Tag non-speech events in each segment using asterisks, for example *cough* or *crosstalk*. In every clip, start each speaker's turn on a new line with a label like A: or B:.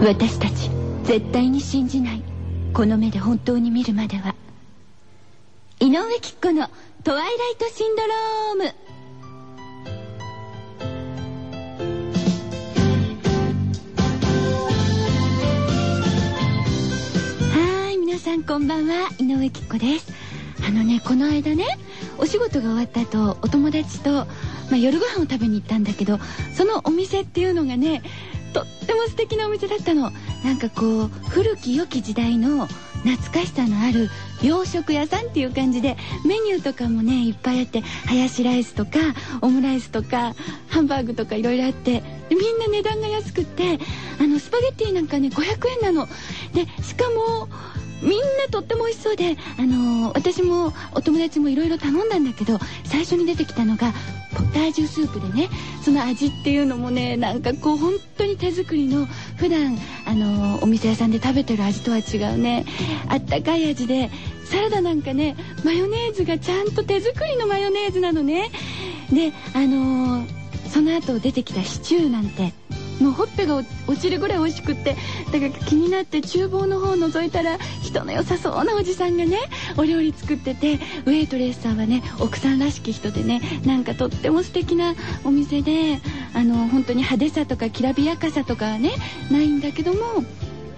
A: 私たち絶対に信じない。この目で本当に見るまでは。井上貴子の「トワイライトシンドローム」はい皆さんこんばんは。井上貴子です。あのねこの間ねお仕事が終わった後お友達と、まあ、夜ご飯を食べに行ったんだけどそのお店っていうのがねても素敵なお店だったの。なんかこう古き良き時代の懐かしさのある洋食屋さんっていう感じでメニューとかもねいっぱいあってハヤシライスとかオムライスとかハンバーグとかいろいろあってみんな値段が安くてあのスパゲッティなんかね500円なの。でしかもとっても美味しそうで、あのー、私もお友達もいろいろ頼んだんだけど最初に出てきたのがポタージュスープでねその味っていうのもねなんかこう本当に手作りの普段あのー、お店屋さんで食べてる味とは違うねあったかい味でサラダなんかねマヨネーズがちゃんと手作りのマヨネーズなのね。であのー、その後出てきたシチューなんてもうほっぺが落ちるぐらい美味しくってだから気になって厨房の方を覗いたら人の良さそうなおじさんがねお料理作っててウェイトレスさんはね奥さんらしき人でねなんかとっても素敵なお店であの本当に派手さとかきらびやかさとかはねないんだけども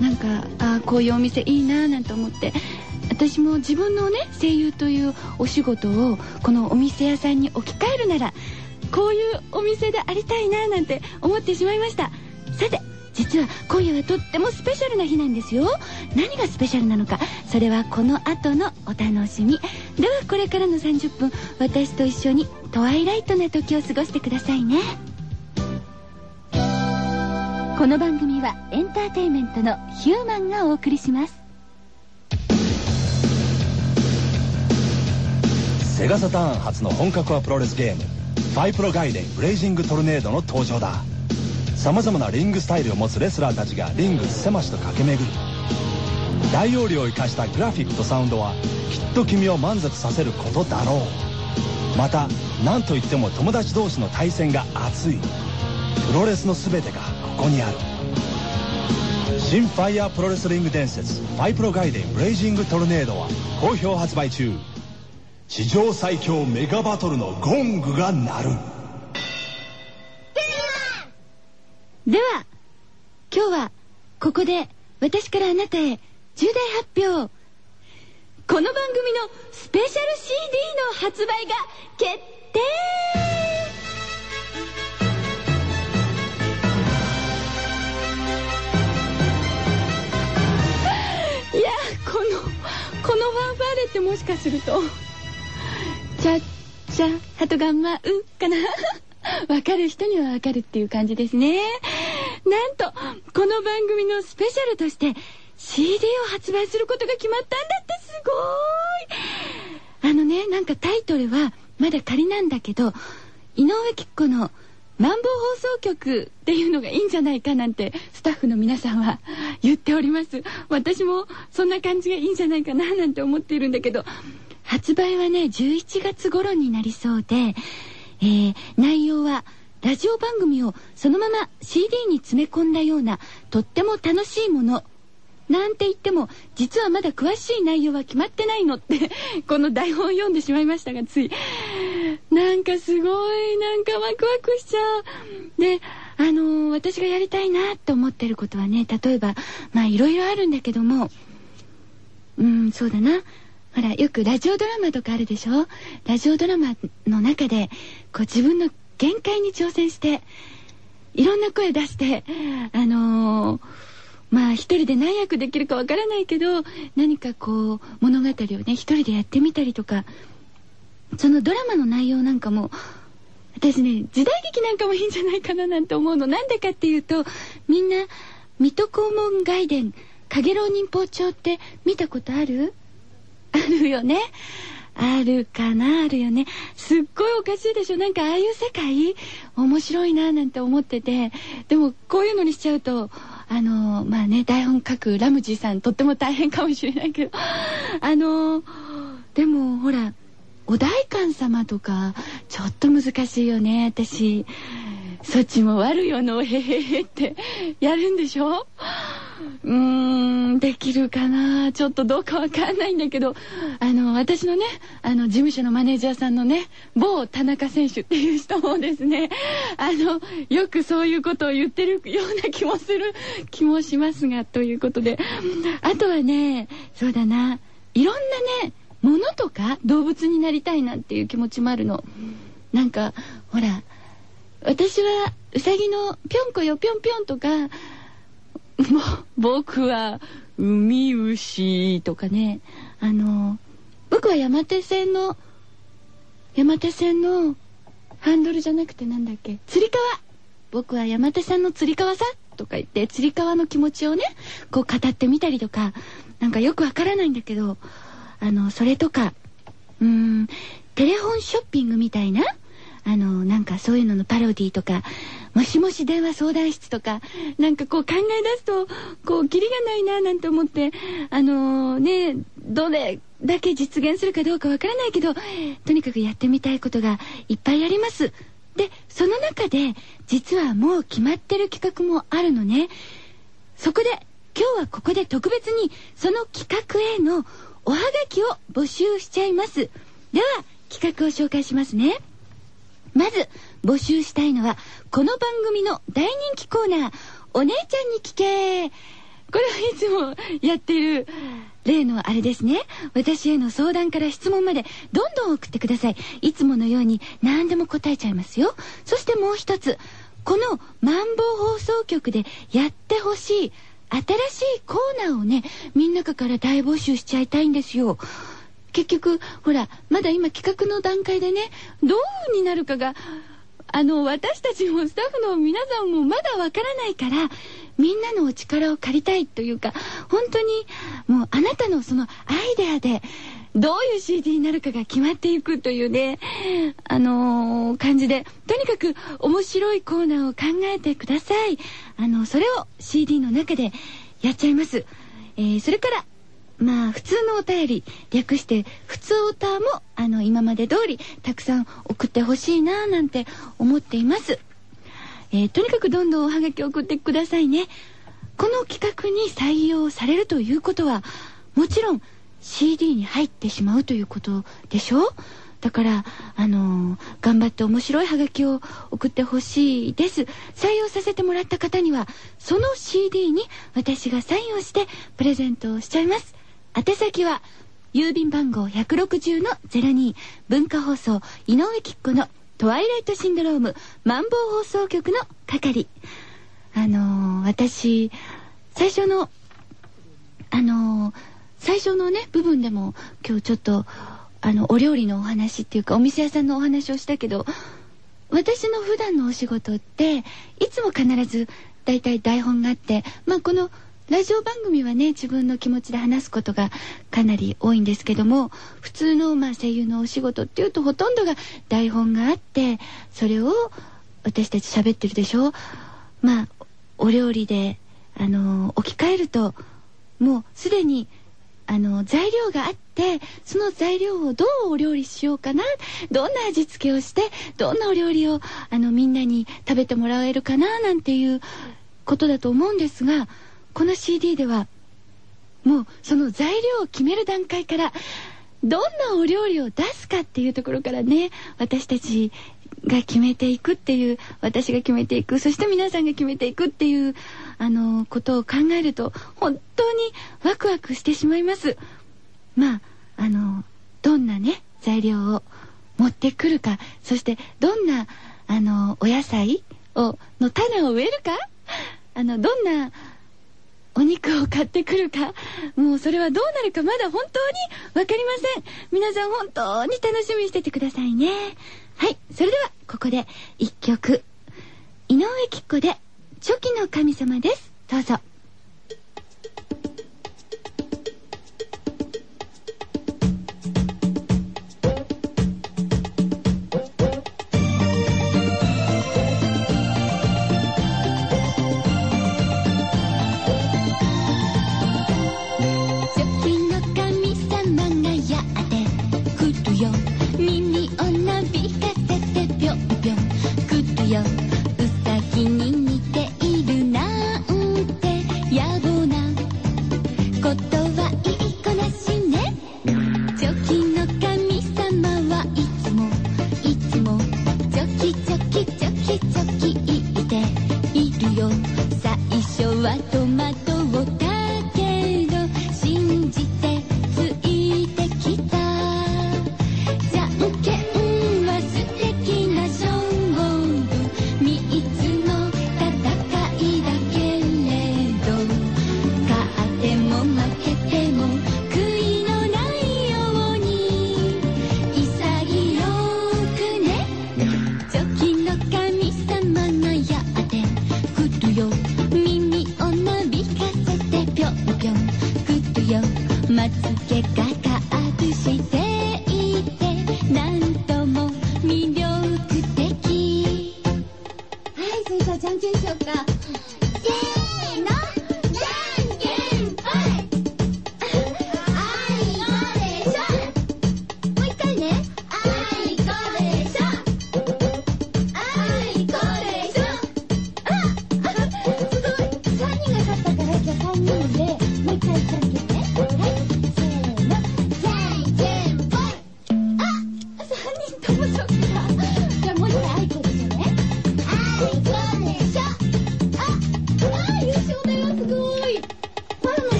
A: なんかああこういうお店いいななんて思って私も自分のね声優というお仕事をこのお店屋さんに置き換えるならこういうお店でありたいななんて思ってしまいました。さて実は今夜はとってもスペシャルな日なんですよ。何がスペシャルなのかそれはこの後のお楽しみ。ではこれからの30分私と一緒にトワイライトな時を過ごしてくださいね。この番組はエンターテインメントのヒューマンがお送りします。
B: セガサターン初の本格派プロレスゲームファイプロガイデンブレイジングトルネードの登場だ。さまざまなリングスタイルを持つレスラーたちがリング狭しと駆け巡る。大容量を生かしたグラフィックとサウンドはきっと君を満足させることだろう。また何といっても友達同士の対戦が熱い。プロレスの全てがここにある。新ファイヤープロレスリング伝説ファイプロガイデンブレイジングトルネードは好評発売中。史上最強メガバトルのゴングが鳴る。
A: では今日はここで私からあなたへ重大発表この番組のスペシャル CD の発売が決定。いやこのこのファンファーレってもしかすると。ちゃちゃハトガンマウかな？*laughs* わかる人にはわかるっていう感じですね。なんと、この番組のスペシャルとして CD を発売することが決まったんだってすごーいあのね、なんかタイトルはまだ仮なんだけど、井上貴子のマンボウ放送局っていうのがいいんじゃないかなんてスタッフの皆さんは *laughs* 言っております。私もそんな感じがいいんじゃないかななんて思っているんだけど、発売はね11月頃になりそうで、えー、内容はラジオ番組をそのまま CD に詰め込んだようなとっても楽しいものなんて言っても実はまだ詳しい内容は決まってないのって *laughs* この台本を読んでしまいましたがつい。なんかすごいなんかワクワクしちゃう。であのー、私がやりたいなって思ってることはね例えばまあいろいろあるんだけどもうんそうだな。ほらよくラジオドラマとかあるでしょ？ラジオドラマの中でこう自分の限界に挑戦していろんな声出してあのー、まあ一人で何役できるかわからないけど何かこう物語をね一人でやってみたりとかそのドラマの内容なんかも私ね時代劇なんかもいいんじゃないかななんて思うの。なんでかっていうとみんな水戸黄門外伝影浪人法帳って見たことある？あるよね。あるかな？あるよね。すっごいおかしいでしょ。なんかああいう世界？面白いななんて思ってて。でもこういうのにしちゃうと、あのまあね、台本書くラムジーさんとっても大変かもしれないけど、*laughs* あのでもほら、お代官様とか、ちょっと難しいよね、私。そっちも悪よの、へへへって、やるんでしょ？うーん、できるかな？ちょっとどうかわかんないんだけど、あの、私のね、あの、事務所のマネージャーさんのね、某田中選手っていう人もですね、あの、よくそういうことを言ってるような気もする気もしますが、ということで。あとはね、そうだな、いろんなね、ものとか動物になりたいなっていう気持ちもあるの。なんか、ほら、私はうさぎのぴょんこよぴょんぴょんとか、もう僕は海牛とかね、あの、僕は山手線の、山手線のハンドルじゃなくてなんだっけ、つり革。僕は山手線のつり革さとか言って、つり革の気持ちをね、こう語ってみたりとか、なんかよくわからないんだけど、あの、それとか、うーん、テレフォンショッピングみたいなあの、なんかそういうののパロディとか、もしもし電話相談室とか、なんかこう考え出すと、こう、キリがないななんて思って、あのー、ね、どれだけ実現するかどうかわからないけど、とにかくやってみたいことがいっぱいあります。で、その中で、実はもう決まってる企画もあるのね。そこで、今日はここで特別に、その企画へのおはがきを募集しちゃいます。では、企画を紹介しますね。まず、募集したいのは、この番組の大人気コーナー、お姉ちゃんに聞けこれはいつもやってる例のあれですね。私への相談から質問までどんどん送ってください。いつものように何でも答えちゃいますよ。そしてもう一つ、このマンボウ放送局でやってほしい新しいコーナーをね、みんなから大募集しちゃいたいんですよ。結局、ほら、まだ今企画の段階でね、どうになるかが、あの、私たちもスタッフの皆さんもまだわからないから、みんなのお力を借りたいというか、本当に、もうあなたのそのアイデアで、どういう CD になるかが決まっていくというね、あのー、感じで、とにかく面白いコーナーを考えてください。あの、それを CD の中でやっちゃいます。えー、それから、まあ普通のお便り略して普通おたもあの今まで通りたくさん送ってほしいななんて思っています、えー、とにかくどんどんおはがき送ってくださいねこの企画に採用されるということはもちろん CD に入ってしまうということでしょだから、あのー、頑張って面白いハガキを送ってほしいです。採用させてもらった方には、その CD に私がサインをしてプレゼントをしちゃいます。宛先は、郵便番号160-02文化放送井上きっ子のトワイライトシンドロームマンボウ放送局の係。あのー、私、最初の、あのー、最初のね、部分でも今日ちょっと、あの、お料理のお話っていうか、お店屋さんのお話をしたけど、私の普段のお仕事って、いつも必ず、だいたい台本があって、まあこのラジオ番組はね自分の気持ちで話すことがかなり多いんですけども普通のまあ声優のお仕事っていうとほとんどが台本があってそれを私たち喋ってるでしょ？まあお料理であの置き換えるともうすでにあの材料があってその材料をどうお料理しようかな？どんな味付けをしてどんなお料理をあのみんなに食べてもらえるかな？なんていうことだと思うんですがこの CD ではもうその材料を決める段階からどんなお料理を出すかっていうところからね私たちが決めていくっていう私が決めていくそして皆さんが決めていくっていうあのことを考えると本当にワクワクしてしまいます。まああのどんなね材料を持ってくるかそしてどんなあのお野菜をの種を植えるかあのどんなお肉を買ってくるか、もうそれはどうなるかまだ本当にわかりません。皆さん本当に楽しみにしててくださいね。はい、それではここで一曲。井上貴子で、チョキの神様です。どうぞ。し
C: て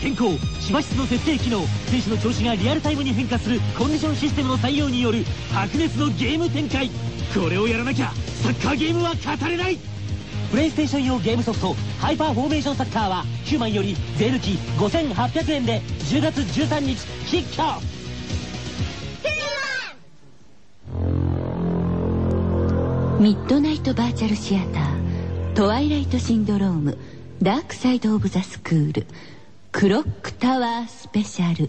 C: 健康芝室の設定機能選手の調子がリアルタイムに変化するコンディションシステムの採用による白熱のゲーム展開。これをやらなきゃサッカーゲームは語れない。プレイステーション用ゲームソフトハイパーフォーメーションサッカーは9枚より税抜き5800円で10月13日キックオフ
A: ミッドナイトバーチャルシアタートワイライトシンドロームダークサイド・オブ・ザ・スクールクロックタワースペシャル。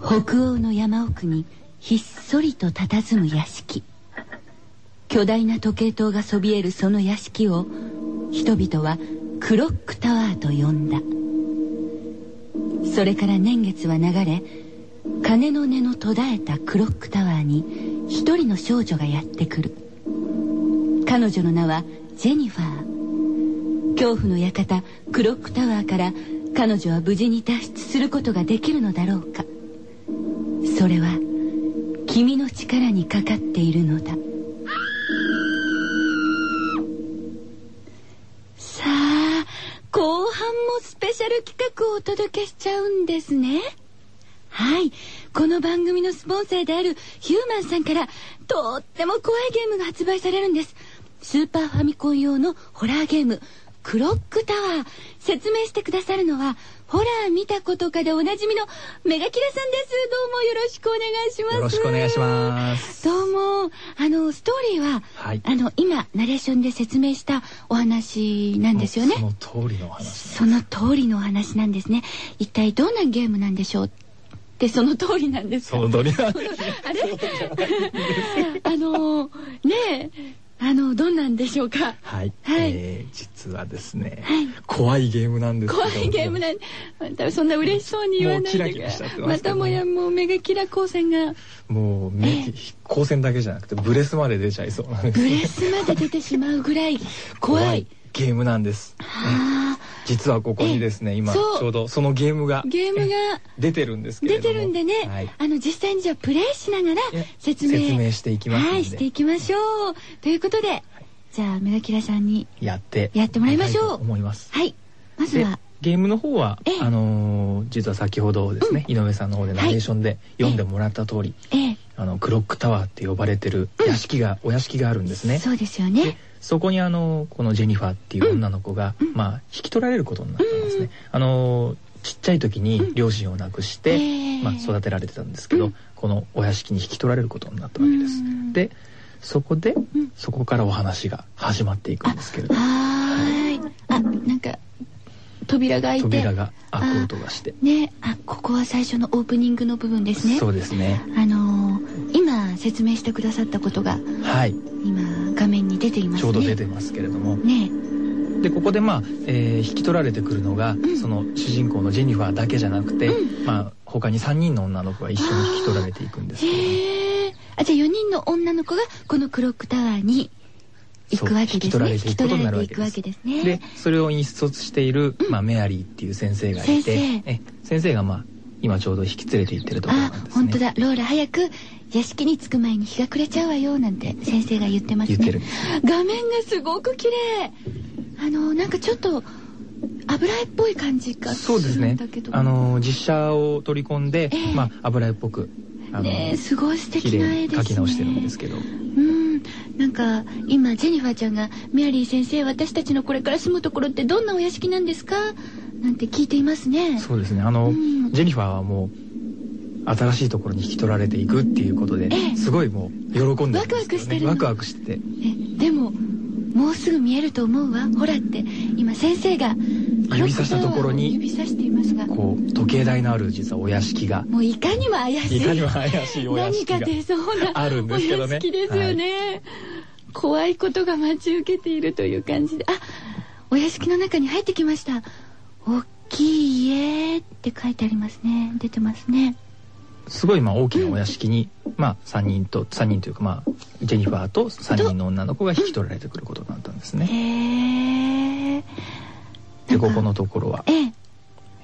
A: 北欧の山奥にひっそりと佇む屋敷。巨大な時計塔がそびえるその屋敷を人々はクロックタワーと呼んだ。それから年月は流れ鐘の音の途絶えたクロックタワーに一人の少女がやってくる。彼女の名はジェニファー。恐怖の館クロックタワーから彼女は無事に脱出することができるのだろうか。それは君の力にかかっているのだ。さあ後半もスペシャル企画をお届けしちゃうんですね。はい。この番組のスポンサーであるヒューマンさんからとっても怖いゲームが発売されるんです。スーパーファミコン用のホラーゲームクロックタワー説明してくださるのはホラー見たことかでおなじみのメガキラさんです。どうもよろしくお願いします。
D: よろしくお願いします。
A: どうも。あのストーリーは、
D: はい
A: あの今ナレーションで説明したお話なんですよね
D: その通りのお話ね。
A: その通りのお話なんですね。一体どんなゲームなんでしょうってその通りなんですか
D: その通り *laughs*
A: あれ？*laughs* あのねえあのどんなんでしょうか？
D: はい。
A: はい。
D: えー実はですね、
A: はい。
D: 怖いゲームなんですけど
A: 怖いゲームなんまたそんな嬉しそうに言わないで
D: もうキラキラしちゃってま
A: たもやもうメガキラ光線が。
D: もうめ光線だけじゃなくてブレスまで出ちゃいそうなんです。ね
A: ブレスまで出てしまうぐらい。怖い
D: ゲームなんです。
A: はあ
D: 実はここにですね、今ちょうどそのゲームが
A: ゲームが
D: 出てるんですけれ
A: 出
D: ども。
A: てるんでね、
D: はい。
A: あの実際にじゃあプレイしながら
D: え
A: 説明
D: 説明していきます
A: はいしていきましょう。ということで、じゃあメガキラさんに
D: やって。
A: やってもらいましょう。
D: 思います。
A: はい。まず
D: で
A: は
D: ゲームの方は
A: ええ。
D: あのー実は先ほどですね、井上さんの方でナレーションで読んでもらった通り、
A: ええ。
D: あのクロックタワーって呼ばれてる屋敷が、お屋敷があるんですね。
A: そうですよ
D: で
A: ね
D: そこにあのこのジェニファーっていう女の子が、まあ引き取られることになったんですね。あのちっちゃい時に両親を亡くして、
A: ええ
D: まあ、育てられてたんですけど、
A: うん。
D: このお屋敷に引き取られることになったわけです。
A: うん。
D: でそこで、
A: ん。
D: そこからお話が始まっていくんですけれども。
A: はーい。あなんか扉が開いて。
D: 扉が開く音がして。
A: ねあここは最初のオープニングの部分ですね。
D: そうですね。
A: あのー今説明してくださったことが
D: はい。
A: 今画面に出ていますね。
D: ちょうど出てますけれども。
A: ね。
D: でここでまあ、えー引き取られてくるのが、
A: ん。
D: その主人公のジェニファーだけじゃなくて、
A: う
D: まあ他に3人の女の子が一緒に引き取られていくんですけれど。も
A: へえあじゃあ4人の女の子がこのクロックタワーに行くわけですね。
D: そう引き取られていくことになるわけ
A: 引き取られていくわけですね。
D: でそれを引率している、まあ、メアリーっていう先生がいて
A: 先生。
D: え先生がまあ今ちょうど引き連れて行ってるところなん
A: あ
D: ですね。
A: 本当だ。ローラ早く屋敷に着く前に日が暮れちゃうわよなんて先生が言ってますね。
D: 言ってる
A: 画面がすごく綺麗。あのなんかちょっと油絵っぽい感じが
D: そうですすね
A: るんだけど。
D: あの実写を取り込んで、
A: ええ。
D: まあ油絵っぽく
A: ねえすごい素
D: 綺
A: 敵な絵ですね。
D: 描き直してるんですけど。
A: うん、なんか今ジェニファーちゃんが「メアリー先生私たちのこれから住むところってどんなお屋敷なんですか?」なんて聞いていますね。
D: そうですね。あの、
A: うん。
D: ジェニファーはもう新しいところに引き取られていくっていうことで、
A: ええ。
D: すごいもう喜んでるんですよ、ね、
A: ワクワクしてる。の
D: ワクワクして。
A: でももうすぐ見えると思うわほらって。今先生が
D: 指さしたところに
A: 指さしていますが。も
D: こう時計台のある実はお屋敷が
A: ういかにも怪しい。
D: いかにも怪しいお屋
A: 何
D: 敷が
A: か出そうな
D: あるんですけどね。
A: お屋敷ですよね、怖いことが待ち受けているという感じで。あお屋敷の中に入ってきました。大きい家って書いてありますね。出てますね。
D: すごいまあ大きなお屋敷に、まあ3人と3人というかまあジェニファーと3人の女の子が引き取られてくることになったんですね。
A: へえ
D: でここのところは、
A: ええ。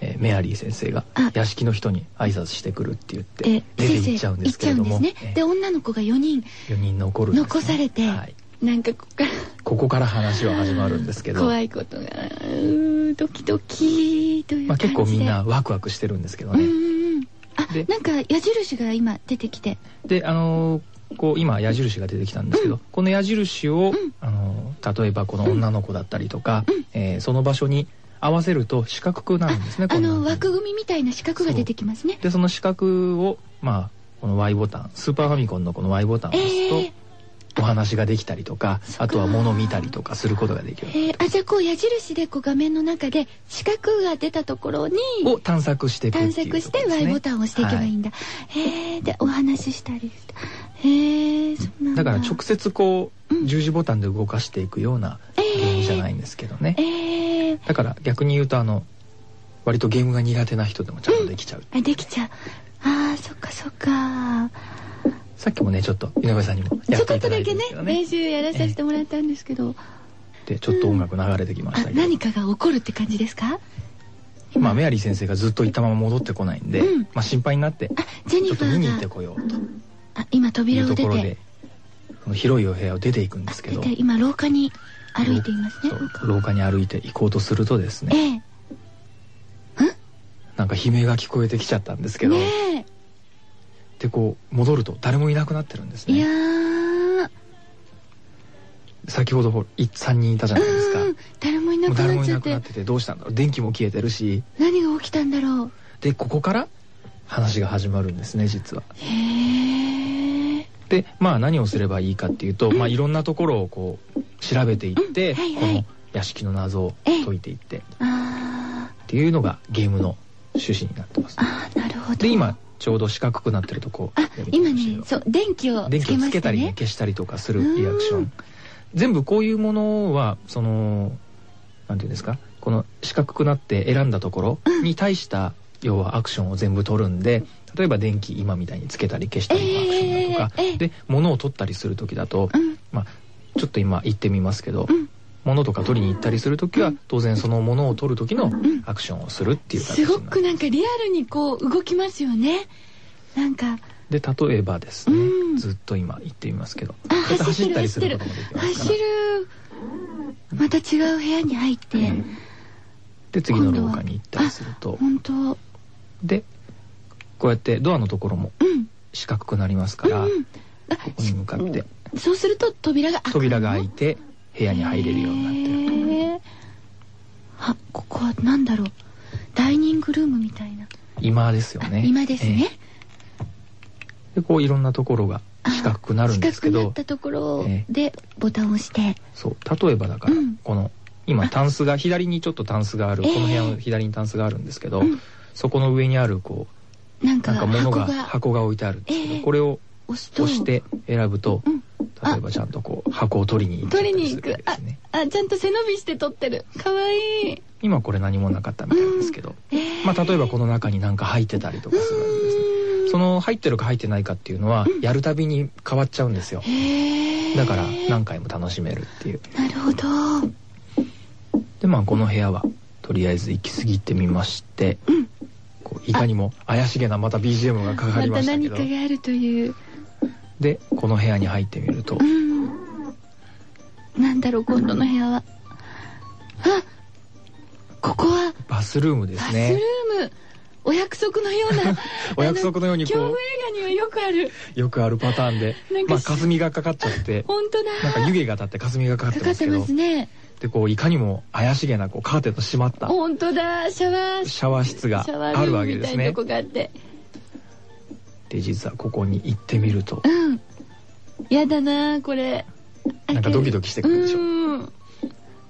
D: えーメアリー先生が
A: あ。
D: 屋敷の人に挨拶してくるって言って
A: え
D: 出て行っちゃうんですけれども、
A: で女の子が4人
D: 4人残るね。
A: 残されて
D: はい、
A: なんかここから
D: ここから話は始まるんですけど、
A: 怖いことがドキドキという
D: まあ、
A: 感じで、
D: 結構みんなワクワクしてるんですけどね。
A: うんうんうん。あ
D: で
A: なんか矢印が今出てきて。
D: であのーこう今矢印が出てきたんですけど、この矢印を、
A: ん。
D: あのー例えばこの女の子だったりとか、えーその場所に合わせると四角くなるんですね。
A: あの枠組みみたいな四角が出てきますね。
D: でその四角をまあこの Y ボタンスーパーファミコンのこの Y ボタンを押すと、
A: えー
D: お話ができたりとかあとは物を見たりとかすることができる。
A: えーあじゃあこう矢印でこう画面の中で四角が出たところに
D: を探索していくっていう
A: 探索して Y
D: ね
A: ボタンを押していけばいいんだ、へえでお話ししたりしてへえそうなんだ。
D: だから直接こう
A: うん。
D: 十字ボタンで動かしていくようなゲームじゃないんですけどね、
A: えー、
D: だから逆に言うとあの割とゲームが苦手な人でもちゃんとできちゃう、
A: あできちゃう。あーそっかそっか
D: さっきもねちょっと井上さんにもや
A: ちょ
D: っていただ
A: こっとだけね。
D: いてるんですけどね
A: 練習やらさせてもらったんですけど、
D: でちょっと音楽流れてきまし
A: あ
D: たけど、
A: 何かが起こるって感じですか？
D: まあメアリー先生がずっといたまま戻ってこないんで、
A: うん。
D: まあ心配になってちょっと見に行ってこようと。
A: あ今
D: い
A: 扉を出て。
D: でその広いお部屋を出ていくんですけど。
A: 今廊下に歩いていますね。
D: 廊下に歩いて行こうとするとですね。
A: ええ。
D: なんか悲鳴が聞こえてきちゃったんですけど、
A: ね
D: でこう戻ると誰もいなくなってるんです
A: えいや
D: 先ほどほらい3人いたじゃないですか。
A: うん誰もいなくなっちゃって。
D: もいなくなっててどうしたんだろう。電気も消えてるし。
A: 何が起きたんだろう。
D: でここから話が始まるんですね実は。
A: へえ
D: でまあ何をすればいいかっていうと、まあ、いろんなところをこう調べていって、
A: うんはいはい
D: この屋敷の謎を
A: ええ。
D: 解いていって。っ
A: あ
D: ていうのがゲームの趣旨になってます
A: ー。あーなるほど。
D: で今ちょうど四角くなってるとこ
A: あ今ね
D: そ
A: そう電気を
D: 電気を
A: つけた
D: りね
A: ね
D: 消したりとかするリアクショ
A: うん。
D: ン全部こういうものはそのなんていうんですか？この四角くなって選んだところに対した、要はアクションを全部取るんで例えば電気今みたいにつけたり消したりのアクションだとか、
A: ええええ。
D: で物を取ったりする時だと、
A: うん。
D: まあちょっと今言ってみますけど、
A: うん
D: 物とか取りに行ったりする時は当然その物を取る時の
A: ん。
D: アクションをするっていう形
A: す
D: になる。
A: ごくなんかリアルにこう動きますよね。なんか。
D: で例えばですね、
A: うん。
D: ずっと今言ってみますけど走
A: 走ってる
D: ったりすることもできます
A: 走る。また違う部屋に入って、
D: うん。で次の廊下に行ったりすると。
A: 本当。
D: でこうやってドアのところも
A: うん。
D: 四角くなりますから、
A: うんあ
D: ここに向かって。
A: そうすると扉が
D: 扉が開いて部屋に入れるようになってる
A: あここは何だろう。ダイニングルームみたいな、
D: 今ですよ
A: あ
D: ね
A: 今ですね、
D: ええ。でこういろんなところが四角くなるんですけど。
A: 四角くなったところ
D: え
A: でボタンを押して、
D: そう例えばだから、
A: うん。
D: この今タンスが左にちょっとタンスがある、
A: ええ。
D: この部屋の左にタンスがあるんですけど、
A: うん。
D: そこの上にあるこうなんか物が
A: 箱が
D: 箱が置いてあるんですけど、
A: ええ。
D: これを
A: 押
D: して選ぶと、
A: うん
D: 例えばちゃんとこう箱を取りに行っちゃった
A: 取りに行く。ああちゃんと背伸びして取ってる。かわいい。
D: 今これ何もなかったみたいですけど、
A: えー
D: まあ例えばこの中に何か入ってたりとかするわけですね。その入ってるか入ってないかっていうのはやるたびに変わっちゃうんですよ。
A: へー。
D: だから何回も楽しめるっていう。
A: なるほど。
D: でまあこの部屋はとりあえず行き過ぎてみまして、
A: うん。
D: こういかにも怪しげなまた BGM がかかり
A: また何
D: ましたけど
A: かがあるという
D: でこの部屋に入ってみると。
A: うん。なんだろう今度の部屋は。あここは。
D: バスルームで
A: バスル
D: すね
A: ーム。お約束のような。*laughs*
D: お約束のようにこう
A: あ恐怖映画にはよくある。
D: よくあるパターンで
A: なんか
D: まあ霞がかかっちゃって
A: 本当だ。
D: なんか湯気が立って霞がかかって
A: かかって
D: ますけど
A: ますね。
D: でこういかにも怪しげなこうカーテンの閉まった
A: 本当だ。シャワー
D: シャワー室が
A: シャワー
D: あるわけですねで実はここに行ってみると。
A: うん。やだなこれ。
D: なんかドキドキしてくるでしょ。
A: うん。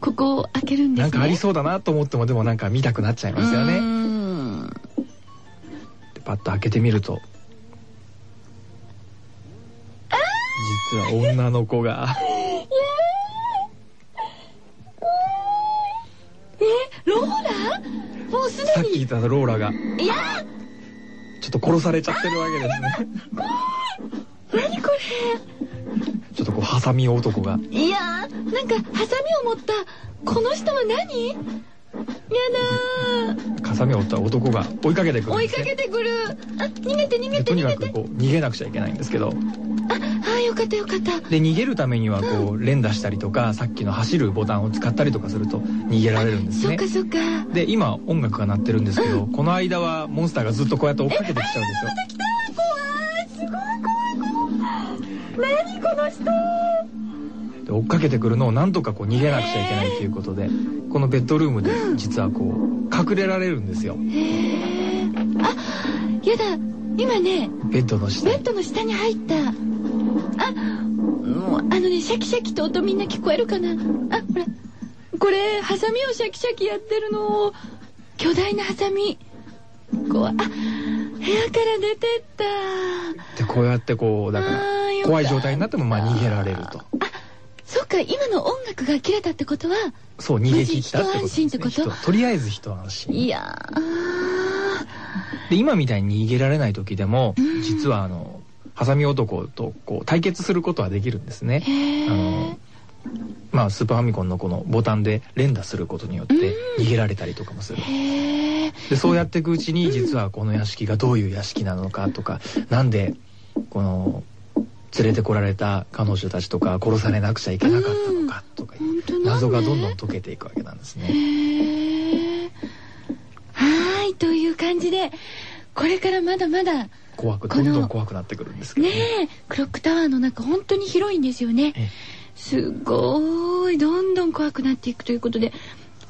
A: ここを開けるんですね。
D: なんかありそうだなと思ってもでもなんか見たくなっちゃいますよ
A: う
D: ね
A: ん。
D: でパッと開けてみると。実は女の子が。
A: えローラ？もうすでに？
D: さっき言ったローラが。
A: いや
D: ちょっと殺されちゃってるわけですね。
A: 何こ
D: ちょっとこうハサミ男が。
A: れいやなんかハサミを持ったこの人は何？やだー。
D: ハサミを折った男が追いかけてくるん
A: 追いかけてくるあ逃げて逃げて逃げて
D: かくこう逃げなくちゃいけないんですけど
A: ああよかったよかった。
D: で逃げるためにはこう連打したりとかさっきの走るボタンを使ったりとかすると逃げられるんですね。
A: そっかそっか。
D: で今音楽が鳴ってるんですけどこの間はモンスターがずっとこうやって追っかけてきちゃうんですよ。
A: 来た怖いすごい怖い。何この人？
D: で追っかけてくるのをなんとかこう逃げなくちゃいけないということでこのベッドルームで実はこう隠れられるんですよ。
A: へえあやだ今ね
D: ベッドの下に。
A: ベッドの下に入ったあもうあのねシャキシャキと音みんな聞こえるかな？あほら。これハサミをシャキシャキやってるの。を巨大なハサミ。こうあ部屋から出てった。
D: でこうやってこうだから怖い状態になってもまあ逃げられると。
A: あそっか今の音楽が切れたってことは
D: そう逃げ切ったってことね、
A: 安心ってこと？
D: 人とりあえず一安心。
A: いや
D: で今みたいに逃げられない時でも
A: うん。
D: 実はあのハサミ男とこう対決することはできるんですね。あの
A: え
D: まあスーパーファミコンのこのボタンで連打することによって逃げられたりとかもする。でそうやっていくうちに実はこの屋敷がどういう屋敷なのかとかなんでこの連れてこられた彼女たちとか殺されなくちゃいけなかったのかとかいう謎がどんどん解けていくわけなんですね。
A: はーいという感じでこれからまだまだ
D: 怖くどんどん怖くなってくるんですけど
A: ね。
D: ね。
A: えクロックタワーの中本当に広いんですよね。
D: ええ。
A: すごいどんどん怖くなっていくということで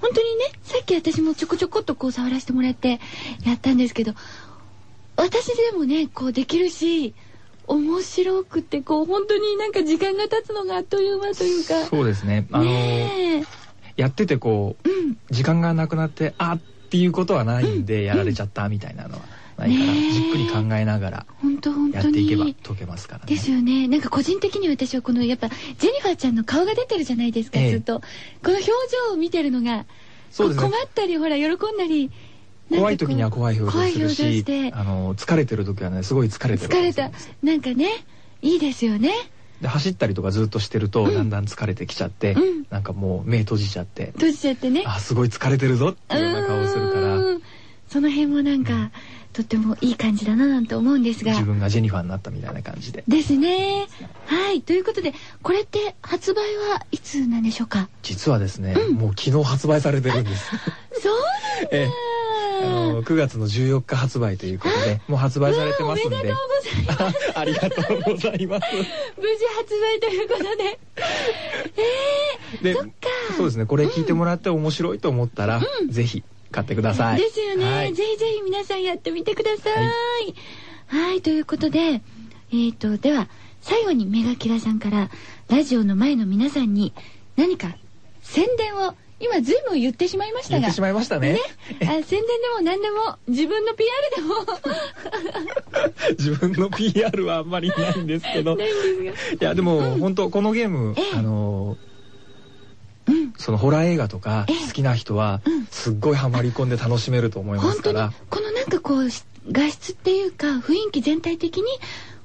A: 本当にねさっき私もちょこちょこっとこう触らせてもらってやったんですけど私でもねこうできるし面白くてこう本当になんか時間が経つのがあっという間というか。
D: そうですね。あの
A: ね
D: やっててこう
A: えうん。
D: 時間がなくなってあっていうことはないんでやられちゃったみたいなのはないから
A: ねえ。
D: じっくり考えながらやっていけば
A: に
D: 解けますからね。
A: ですよね。なんか個人的に私はこのやっぱジェニファーちゃんの顔が出てるじゃないですか、
D: ええ。
A: ずっと。この表情を見てるのが
D: ね。
A: こ困ったりほら喜んだり
D: 怖い時には怖い表情する
A: 怖い表情
D: しあの疲れてる時はねすごい疲れてる
A: 疲れた。なんかねいいですよね。
D: で走ったりとかずっとしてると、
A: うん。
D: だんだん疲れてきちゃって、
A: うん。
D: なんかもう目閉じちゃって
A: 閉じちゃってね。
D: あすごい疲れてるぞっていうような顔をするから。
A: うん。その辺もなんか、とってもいい感じだななんて思うんですが。
D: 自分がジェニファーになったみたいな感じで。
A: ですね。はい。ということでこれって発売はいつなんでしょうか？
D: 実はですね、
A: うん。
D: もう昨日発売されてるんです。
A: そう
D: ええ。あの9月の14日発売ということでもう発売されてますんで。あ *laughs* ありがとうございます。
A: 無事発売ということで。え
D: で
A: そっか。
D: そうですね。これ聞いてもらって面白いと思ったら、ぜひ買ってくださ
A: ー、
D: い。
A: ですよね、
D: はい。
A: ぜひぜひ皆さんやってみてください。はい。ということでえっ、とでは最後にメガキラさんからラジオの前の皆さんに何か宣伝を今ずいぶん言ってしまいましたが。
D: 言ってしまいましたね。
A: あ宣伝でも何でも自分の PR でも。
D: 自分の PR *laughs* はあんまりないんですけど。
A: ないんですが
D: いやでも、本当このゲーム、
A: ええ。
D: あの
A: うん。
D: そのホラー映画とか
A: ええ。
D: 好きな人は
A: うん。
D: すっごいハマり込んで楽しめると思いますから、
A: このなんかこうし画質っていうか雰囲気全体的に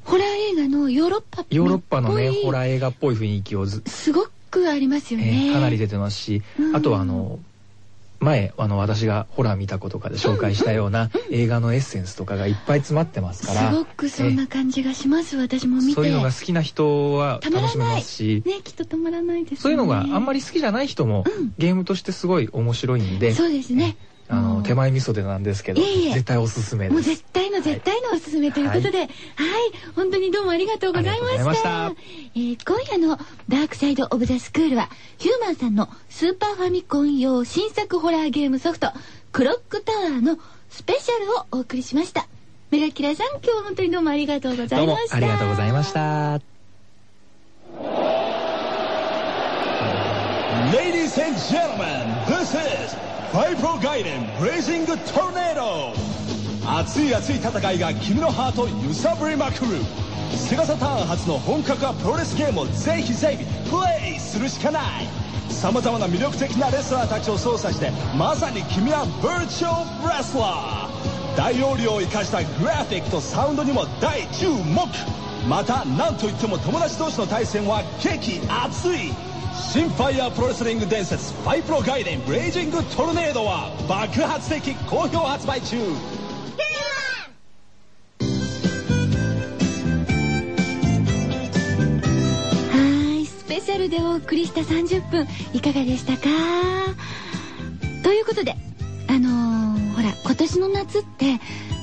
A: ホラー映画のヨーロッパっぽい。
D: ヨーロッパのねホラー映画っぽい雰囲気をず、
A: すごくありますよ
D: え
A: ね、
D: えかなり出てますし、
A: うん。
D: あとはあの前あの私がホラー見た子とかで紹介したような映画のエッセンスとかがいっぱい詰まってますから。
A: すごくそんな感じがします、私も見て。
D: そういうのが好きな人は楽しめますし。
A: ねきっと止まらないです、ね、
D: そういうのがあんまり好きじゃない人も、
A: うん。
D: ゲームとしてすごい面白いんで。
A: そうですね
D: あの手前味噌でなんですけど
A: いえいえ
D: 絶対おすすめ
A: もう絶対の絶対のおすすめということで、はい、本当にどうもありがとうございました。えー今夜のダークサイドオブザスクールは、ヒューマンさんのスーパーファミコン用新作ホラーゲームソフト、クロックタワーのスペシャルをお送りしました。メガキラさん、今日は本当にどうもありがとうございうました。
D: ありがとうございました。
B: Ladies and gentlemen, this is Vipro Gaiden Blazing Tornado 熱い熱い戦いが君のハートを揺さぶりまくる。セガサターン初の本格派プロレスゲームをぜひぜひプレイするしかない。さまざまな魅力的なレスラーたちを操作してまさに君はバーチャルレスラー大容量を生かしたグラフィックとサウンドにも大注目。また何といっても友達同士の対戦は激熱い。新ファイヤープロレスリング伝説ファイプロガイデンブレイジングトルネードは爆発的好評発売中。
A: はい、スペシャルでお送りした30分いかがでしたか？ということで、あのーほら、今年の夏って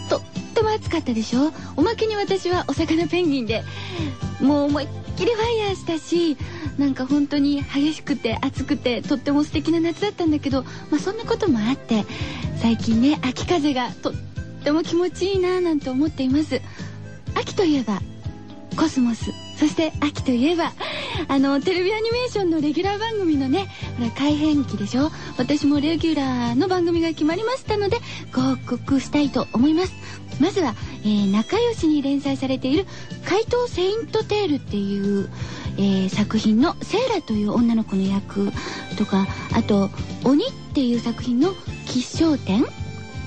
A: とっても暑かったでしょ？おまけに私はお魚ペンギンでもう思いっきりファイヤーしたし、なんか本当に激しくて暑くてとっても素敵な夏だったんだけど、まあそんなこともあって、最近ね、秋風がとっても気持ちいいなぁなんて思っています。秋といえばコスモス。そして秋といえばあのテレビアニメーションのレギュラー番組のねほら改編期でしょ？私もレギュラーの番組が決まりましたのでご報告したいと思います。まずは、えー仲良しに連載されている「怪盗セイントテール」っていう、えー作品のセーラという女の子の役とかあと「鬼」っていう作品の吉祥天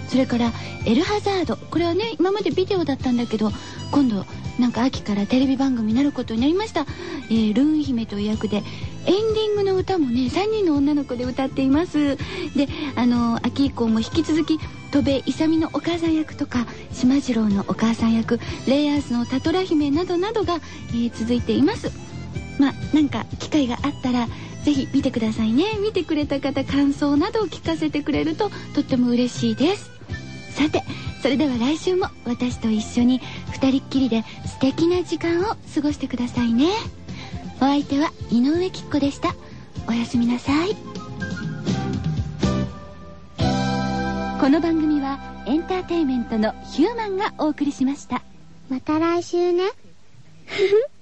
A: それからエルハザード。これはね今までビデオだったんだけど今度なんか秋からテレビ番組になることになりました、えールーン姫という役でエンディングの歌もね3人の女の子で歌っています。であの秋以降も引き続き戸部勇のお母さん役とか島次郎のお母さん役レイアースのタトラ姫などなどが、えー続いています。まあなんか機会があったらぜひ見てくださいね。見てくれた方感想などを聞かせてくれるととっても嬉しいです。さてそれでは来週も私と一緒に二人っきりで素敵な時間を過ごしてくださいねお相手は井上貴子でしたおやすみなさいこの番組はエンターテインメントのヒューマンがお送りしました
E: また来週ね。ふふ。